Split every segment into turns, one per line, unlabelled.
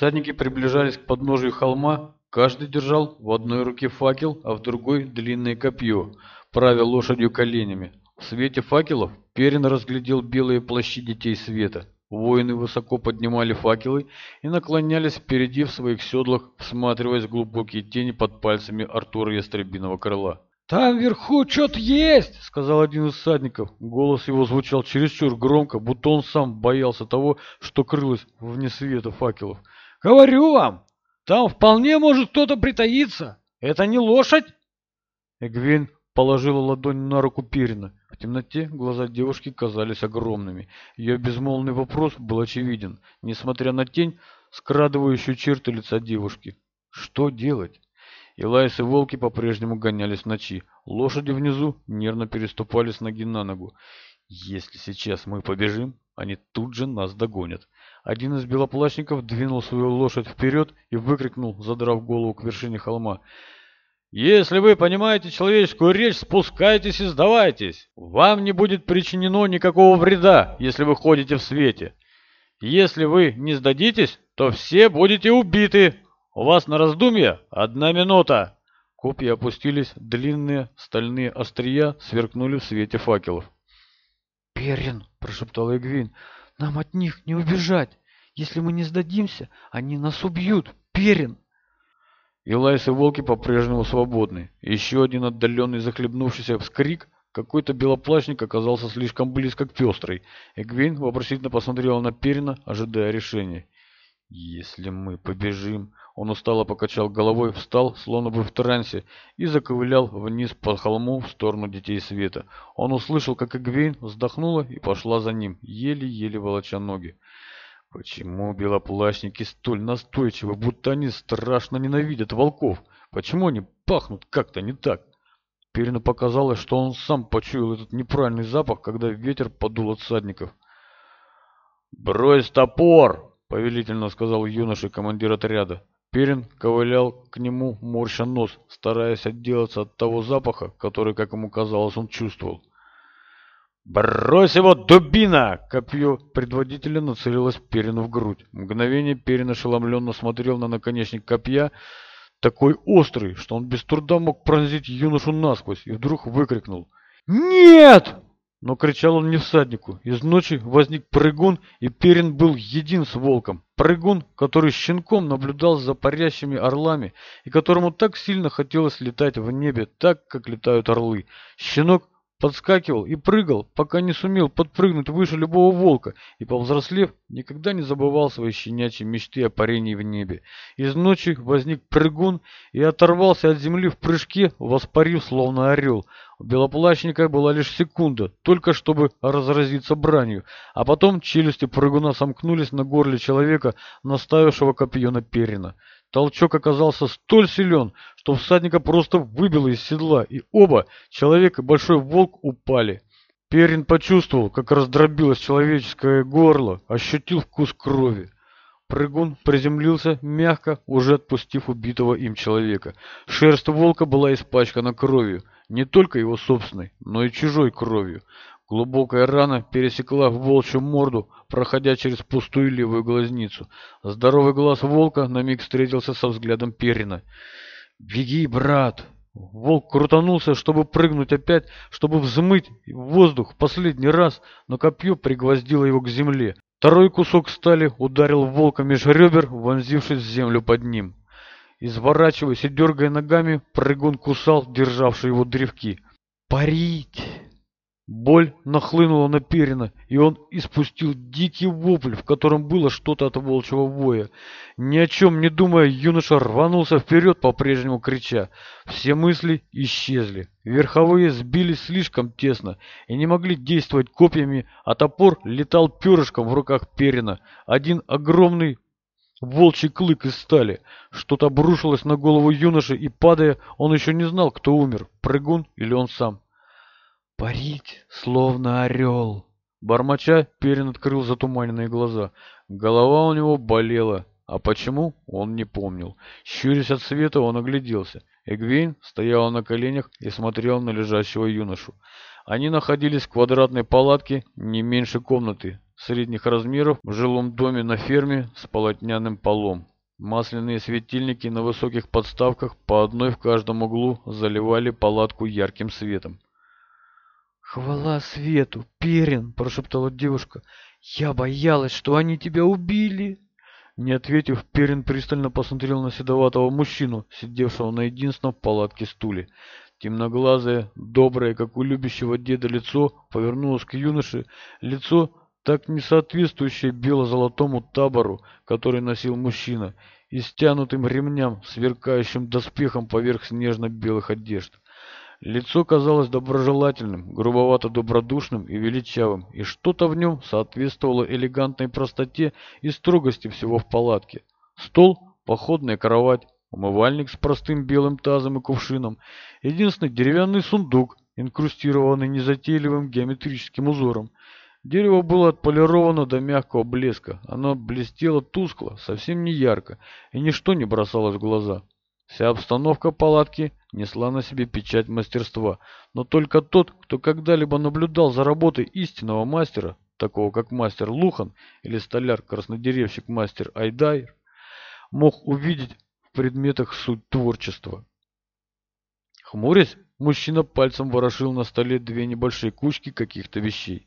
Всадники приближались к подножию холма, каждый держал в одной руке факел, а в другой длинное копье, правя лошадью коленями. В свете факелов Перин разглядел белые плащи детей света. Воины высоко поднимали факелы и наклонялись впереди в своих седлах, всматриваясь в глубокие тени под пальцами Артура Ястребиного крыла.
«Там вверху что-то есть!» — сказал один из садников. Голос его звучал чересчур громко, будто он сам боялся того, что крылось вне света факелов. Говорю вам, там вполне может кто-то притаиться. Это не лошадь?» Эгвин положила ладонь на руку Пирина. В темноте глаза девушки казались огромными. Ее безмолвный вопрос был очевиден, несмотря на тень, скрадывающую черты лица девушки. «Что делать?» Элайс и волки по-прежнему гонялись в ночи. Лошади внизу нервно переступали с ноги на ногу. Если сейчас мы побежим, они тут же нас догонят. Один из белоплащников двинул свою лошадь вперед и выкрикнул, задрав голову к вершине холма. «Если вы понимаете человеческую речь, спускайтесь и сдавайтесь. Вам не будет причинено никакого вреда, если вы ходите в свете. Если вы не сдадитесь, то все будете убиты. У вас на раздумье одна минута». Копья опустились, длинные стальные острия сверкнули в свете факелов.
«Перин!» – прошептал Эгвин. «Нам от них не убежать! Если мы не сдадимся, они нас убьют! Перин!»
Илайс и волки по-прежнему свободны. Еще один отдаленный захлебнувшийся вскрик. Какой-то белоплащник оказался слишком близко к пестрой. Эгвин вопросительно посмотрела на Перина, ожидая решения. «Если мы побежим, он устало покачал головой, встал, словно бы в трансе, и заковылял вниз по холму в сторону Детей Света. Он услышал, как Эгвейн вздохнула и пошла за ним, еле-еле волоча ноги. Почему белоплащники столь настойчивы, будто они страшно ненавидят волков? Почему они пахнут как-то не так? Перину показалось, что он сам почуял этот неправильный запах, когда ветер подул от садников. «Брось топор!» — повелительно сказал юноша командир отряда. Перин ковылял к нему, морща нос, стараясь отделаться от того запаха, который, как ему казалось, он чувствовал. «Брось его, дубина!» Копье предводителя нацелилось Перину в грудь. Мгновение Перин ошеломленно смотрел на наконечник копья, такой острый, что он без труда мог пронзить юношу насквозь, и вдруг выкрикнул. «Нет!» Но кричал он не всаднику. Из ночи возник прыгун, и Перин был един с волком. Прыгун, который щенком наблюдал за парящими орлами, и которому так сильно хотелось летать в небе, так, как летают орлы. Щенок, подскакивал и прыгал, пока не сумел подпрыгнуть выше любого волка, и, повзрослев, никогда не забывал свои щенячьи мечты о парении в небе. Из ночи возник прыгун и оторвался от земли в прыжке, воспарив словно орел. У белоплащника была лишь секунда, только чтобы разразиться бранью, а потом челюсти прыгуна сомкнулись на горле человека, наставившего копье на перина. Толчок оказался столь силен, что всадника просто выбило из седла, и оба, человек и большой волк, упали. Перин почувствовал, как раздробилось человеческое горло, ощутил вкус крови. Прыгун приземлился мягко, уже отпустив убитого им человека. Шерсть волка была испачкана кровью, не только его собственной, но и чужой кровью. Глубокая рана пересекла волчью морду, проходя через пустую левую глазницу. Здоровый глаз волка на миг встретился со взглядом Перина. «Беги, брат!» Волк крутанулся, чтобы прыгнуть опять, чтобы взмыть в воздух последний раз, но копье пригвоздило его к земле. Второй кусок стали ударил волка меж ребер, вонзившись в землю под ним. Изворачиваясь и дергая ногами, прыгун кусал державший его древки. «Парить!» Боль нахлынула на Перина, и он испустил дикий вопль, в котором было что-то от волчьего воя. Ни о чем не думая, юноша рванулся вперед, по-прежнему крича. Все мысли исчезли. Верховые сбились слишком тесно и не могли действовать копьями, а топор летал перышком в руках Перина. Один огромный волчий клык из стали. Что-то обрушилось на голову юноши, и, падая, он еще не знал, кто умер, прыгун или он сам парить, словно орел. Бормоча, Перин открыл затуманенные глаза. Голова у него болела, а почему, он не помнил. Щурясь от света, он огляделся. Эгвейн стояла на коленях и смотрел на лежащего юношу. Они находились в квадратной палатке не меньше комнаты, средних размеров, в жилом доме на ферме с полотняным полом. Масляные светильники на высоких подставках по одной в каждом углу заливали палатку ярким светом.
«Хвала свету, Перин!» – прошептала девушка. «Я боялась, что они тебя убили!»
Не ответив, Перин пристально посмотрел на седоватого мужчину, сидевшего на единственном в палатке стуле. Темноглазое, доброе, как у любящего деда лицо, повернулось к юноше. Лицо, так не соответствующее бело-золотому табору, который носил мужчина, и стянутым ремням, сверкающим доспехом поверх снежно-белых одежд. Лицо казалось доброжелательным, грубовато-добродушным и величавым, и что-то в нем соответствовало элегантной простоте и строгости всего в палатке. Стол, походная кровать, умывальник с простым белым тазом и кувшином, единственный деревянный сундук, инкрустированный незатейливым геометрическим узором. Дерево было отполировано до мягкого блеска, оно блестело тускло, совсем не ярко, и ничто не бросалось в глаза. Вся обстановка палатки несла на себе печать мастерства. Но только тот, кто когда-либо наблюдал за работой истинного мастера, такого как мастер Лухан или столяр-краснодеревщик мастер Айдайр, мог увидеть в предметах суть творчества. Хмурясь, мужчина пальцем ворошил на столе две небольшие кучки каких-то вещей.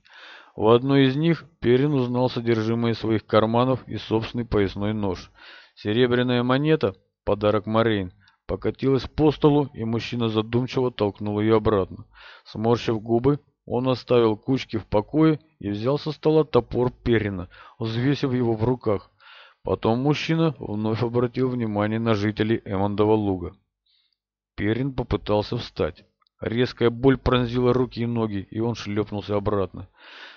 В одной из них Перин узнал содержимое своих карманов и собственный поясной нож. Серебряная монета, подарок Морейн, Покатилась по столу, и мужчина задумчиво толкнул ее обратно. Сморщив губы, он оставил кучки в покое и взял со стола топор Перина, взвесив его в руках. Потом мужчина вновь обратил внимание на жителей Эммондова луга. Перин попытался встать. Резкая боль пронзила руки и ноги, и он шлепнулся обратно.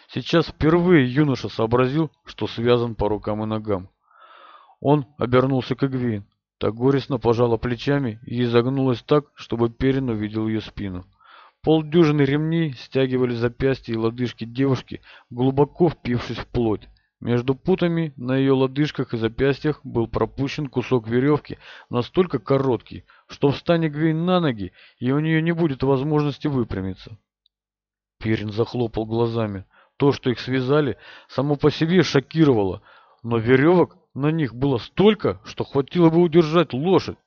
Сейчас впервые юноша сообразил, что связан по рукам и ногам. Он обернулся к Игвейн. Так горестно пожала плечами и изогнулась так, чтобы Перин увидел ее спину. Полдюжины ремней стягивали запястья и лодыжки девушки, глубоко впившись в плоть. Между путами на ее лодыжках и запястьях был пропущен кусок веревки, настолько короткий, что встанет Гвейн на ноги, и у нее не будет возможности выпрямиться. Перин захлопал глазами. То, что их связали, само по себе шокировало, но веревок на них было столько, что хватило бы удержать лошадь.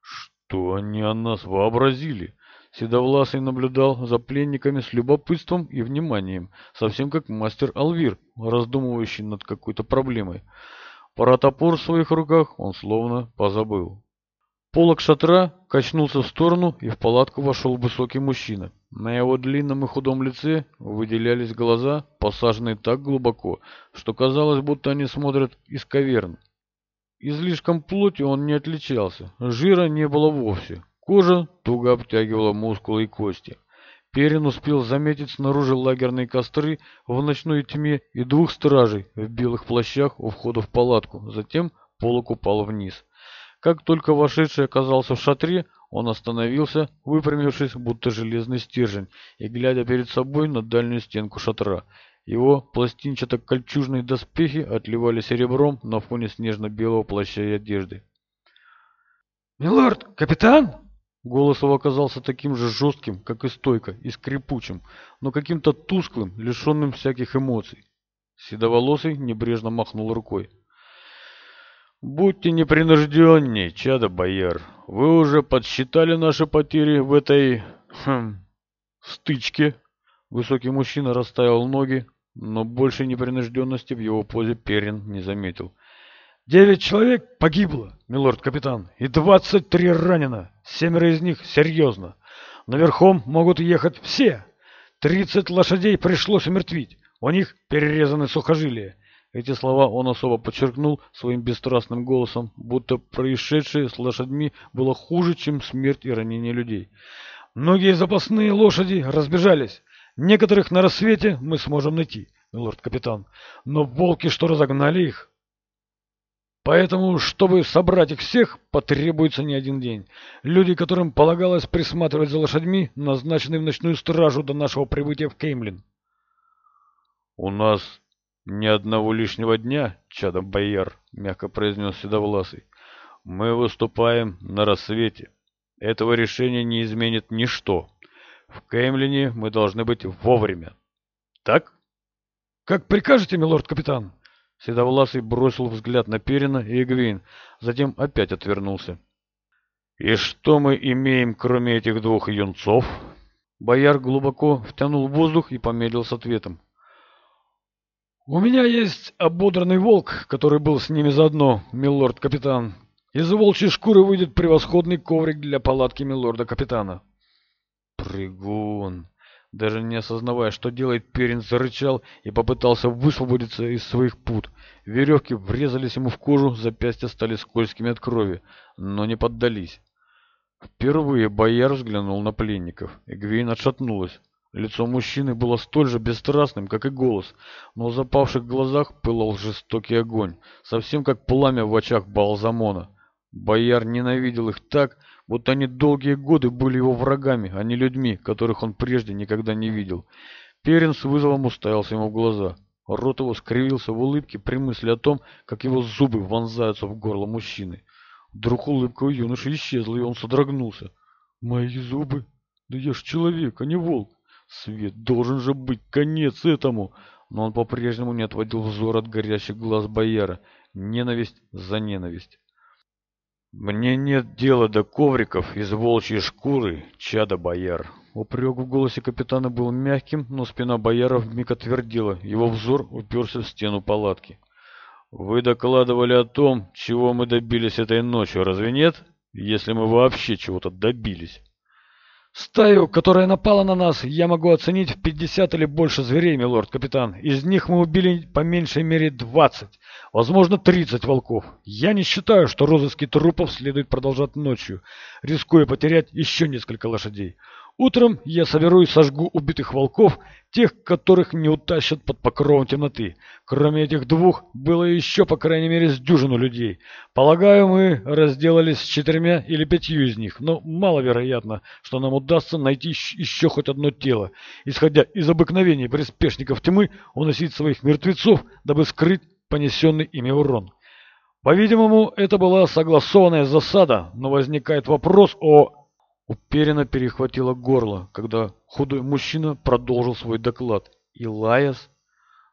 Что они о нас вообразили? Седовласый наблюдал за пленниками с любопытством и вниманием, совсем как мастер Алвир, раздумывающий над какой-то проблемой. Про топор в своих руках он словно позабыл полок шатра качнулся в сторону, и в палатку вошел высокий мужчина. На его длинном и худом лице выделялись глаза, посаженные так глубоко, что казалось, будто они смотрят из каверн. Излишком плоти он не отличался, жира не было вовсе. Кожа туго обтягивала мускулы и кости. Перин успел заметить снаружи лагерные костры в ночной тьме и двух стражей в белых плащах у входа в палатку. Затем полок упал вниз. Как только вошедший оказался в шатре, он остановился, выпрямившись, будто железный стержень, и глядя перед собой на дальнюю стенку шатра. Его пластинчато-кольчужные доспехи отливали серебром на фоне снежно-белого плаща и одежды. «Милорд, капитан!» Голос его оказался таким же жестким, как и стойко, и скрипучим, но каким-то тусклым, лишенным всяких эмоций. Седоволосый небрежно махнул рукой. Будьте непринужденнее, чадо бояр. Вы уже подсчитали наши потери в этой... Хм, стычке. Высокий мужчина расставил ноги, но больше непринужденности в его позе Перин не заметил. «Девять человек погибло, милорд-капитан, и двадцать три ранено. Семеро из них серьезно. Наверхом могут ехать все. Тридцать лошадей пришлось умертвить. У них перерезаны сухожилия. Эти слова он особо подчеркнул своим бесстрастным голосом, будто происшедшее с лошадьми было хуже, чем смерть и ранение людей. «Многие запасные лошади разбежались. Некоторых на рассвете мы сможем найти, лорд капитан. Но волки что разогнали их?» Поэтому, чтобы собрать их всех, потребуется не один день. Люди, которым полагалось присматривать за лошадьми, назначены в ночную стражу до нашего прибытия в Кеймлин.
«У нас «Ни одного лишнего дня, чадом Байер», — мягко произнес Седовласый. «Мы выступаем на рассвете. Этого решения не изменит ничто. В Кемлине мы должны быть вовремя. Так?»
«Как прикажете, милорд-капитан?»
Седовласый бросил взгляд на Перина и Эгвин, затем опять отвернулся. «И что мы имеем, кроме этих двух юнцов?» Бояр глубоко втянул воздух и помедлил с ответом. «У меня есть ободранный волк, который был с ними заодно, милорд-капитан. Из волчьей шкуры выйдет превосходный коврик для палатки милорда-капитана». «Прыгун!» Даже не осознавая, что делает, Перин зарычал и попытался высвободиться из своих пут. Веревки врезались ему в кожу, запястья стали скользкими от крови, но не поддались. Впервые бояр взглянул на пленников. и Эгвейн отшатнулась. Лицо мужчины было столь же бесстрастным, как и голос, но в запавших глазах пылал жестокий огонь, совсем как пламя в очах Балзамона. Бояр ненавидел их так, будто они долгие годы были его врагами, а не людьми, которых он прежде никогда не видел. Перин с вызовом уставился ему в глаза. Рот его скривился в улыбке при мысли о том, как его зубы вонзаются в горло мужчины. Вдруг улыбка у юноши исчезла, и он содрогнулся. «Мои зубы? Да я ж человек, а не волк!» Свет, должен же быть конец этому!» Но он по-прежнему не отводил взор от горящих глаз Бояра. Ненависть за ненависть. «Мне нет дела до ковриков из волчьей шкуры, чада Бояр!» Упрек в голосе капитана был мягким, но спина Бояра вмиг отвердела. Его взор уперся в стену палатки. «Вы докладывали о том, чего мы добились этой ночью, разве нет? Если мы вообще чего-то добились!» Стаю, которая напала на нас, я могу оценить в 50 или больше зверей, милорд капитан. Из них мы убили по меньшей мере 20, возможно 30 волков. Я не считаю, что розыски трупов следует продолжать ночью, рискуя потерять еще несколько лошадей. Утром я соберу и сожгу убитых волков, тех, которых не утащат под покровом темноты. Кроме этих двух, было еще, по крайней мере, с дюжину людей. Полагаю, мы разделались с четырьмя или пятью из них, но маловероятно, что нам удастся найти еще хоть одно тело. Исходя из обыкновений приспешников тьмы, уносить своих мертвецов, дабы скрыть понесенный ими урон. По-видимому, это была согласованная засада, но возникает вопрос о Уперенно перехватило горло, когда худой мужчина продолжил свой доклад. Илаес...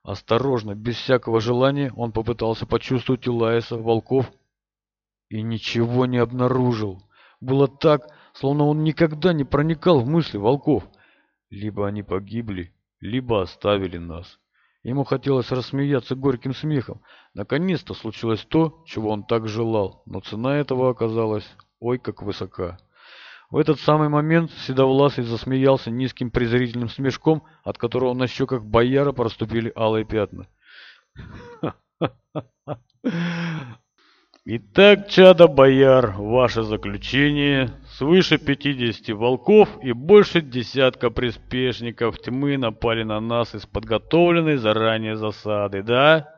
Осторожно, без всякого желания, он попытался почувствовать Илаеса, волков, и ничего не обнаружил. Было так, словно он никогда не проникал в мысли волков. Либо они погибли, либо оставили нас. Ему хотелось рассмеяться горьким смехом. Наконец-то случилось то, чего он так желал, но цена этого оказалась ой как высока. В этот самый момент Седовласый засмеялся низким презрительным смешком, от которого на щеках бояра проступили алые пятна. Итак, чада бояр, ваше заключение. Свыше 50 волков и больше десятка приспешников тьмы напали на нас из подготовленной заранее засады, да?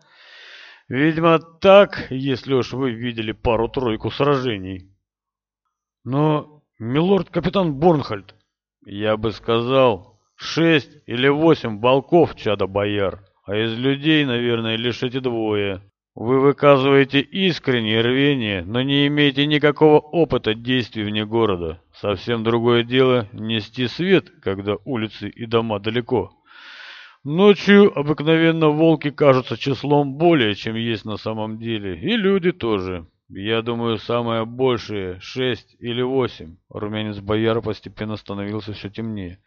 Видимо, так, если уж вы видели пару-тройку сражений. Но Милорд капитан Борнхальт, я бы сказал, шесть или восемь بس чада бояр, а из людей, наверное, лишь эти двое. Вы выказываете искреннее рвение, но не имеете никакого опыта действий вне города. Совсем другое дело нести свет, когда улицы и дома далеко. Ночью обыкновенно волки кажутся числом более, чем есть на самом деле, и люди тоже. «Я думаю, самое большее — шесть или восемь». Румянец Бояр постепенно становился все темнее.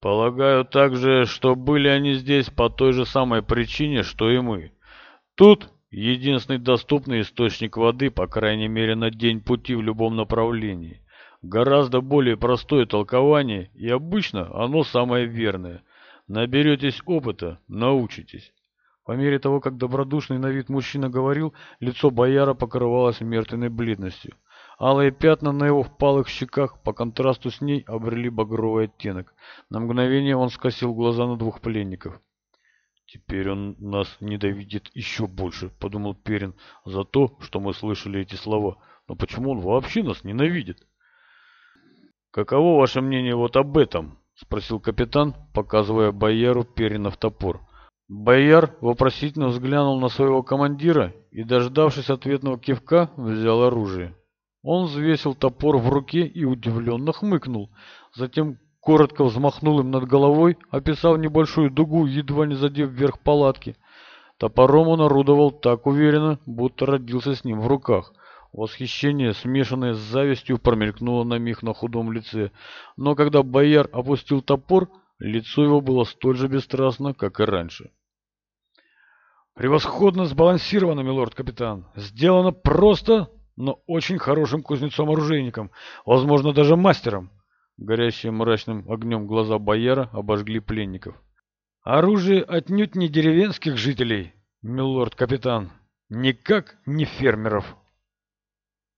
«Полагаю также, что были они здесь по той же самой причине, что и мы. Тут единственный доступный источник воды, по крайней мере, на день пути в любом направлении. Гораздо более простое толкование, и обычно оно самое верное. Наберетесь опыта, научитесь». По мере того, как добродушный на вид мужчина говорил, лицо бояра покрывалось мертвенной бледностью. Алые пятна на его впалых щеках по контрасту с ней обрели багровый оттенок. На мгновение он скосил глаза на двух пленников. «Теперь он нас ненавидит еще больше», — подумал Перин, — «за то, что мы слышали эти слова. Но почему он вообще нас ненавидит?» «Каково ваше мнение вот об этом?» — спросил капитан, показывая бояру Перина в топор. Бояр вопросительно взглянул на своего командира и, дождавшись ответного кивка, взял оружие. Он взвесил топор в руке и удивленно хмыкнул, затем коротко взмахнул им над головой, описав небольшую дугу, едва не задев вверх палатки. Топором он орудовал так уверенно, будто родился с ним в руках. Восхищение, смешанное с завистью, промелькнуло на миг на худом лице, но когда бояр опустил топор, лицо его было столь же бесстрастно, как и раньше.
Превосходно сбалансировано, милорд капитан. Сделано просто, но очень хорошим кузнецом-оружейником, возможно, даже мастером.
Горящие мрачным огнем глаза Бояра обожгли пленников.
Оружие отнюдь не деревенских жителей, милорд капитан, никак не фермеров.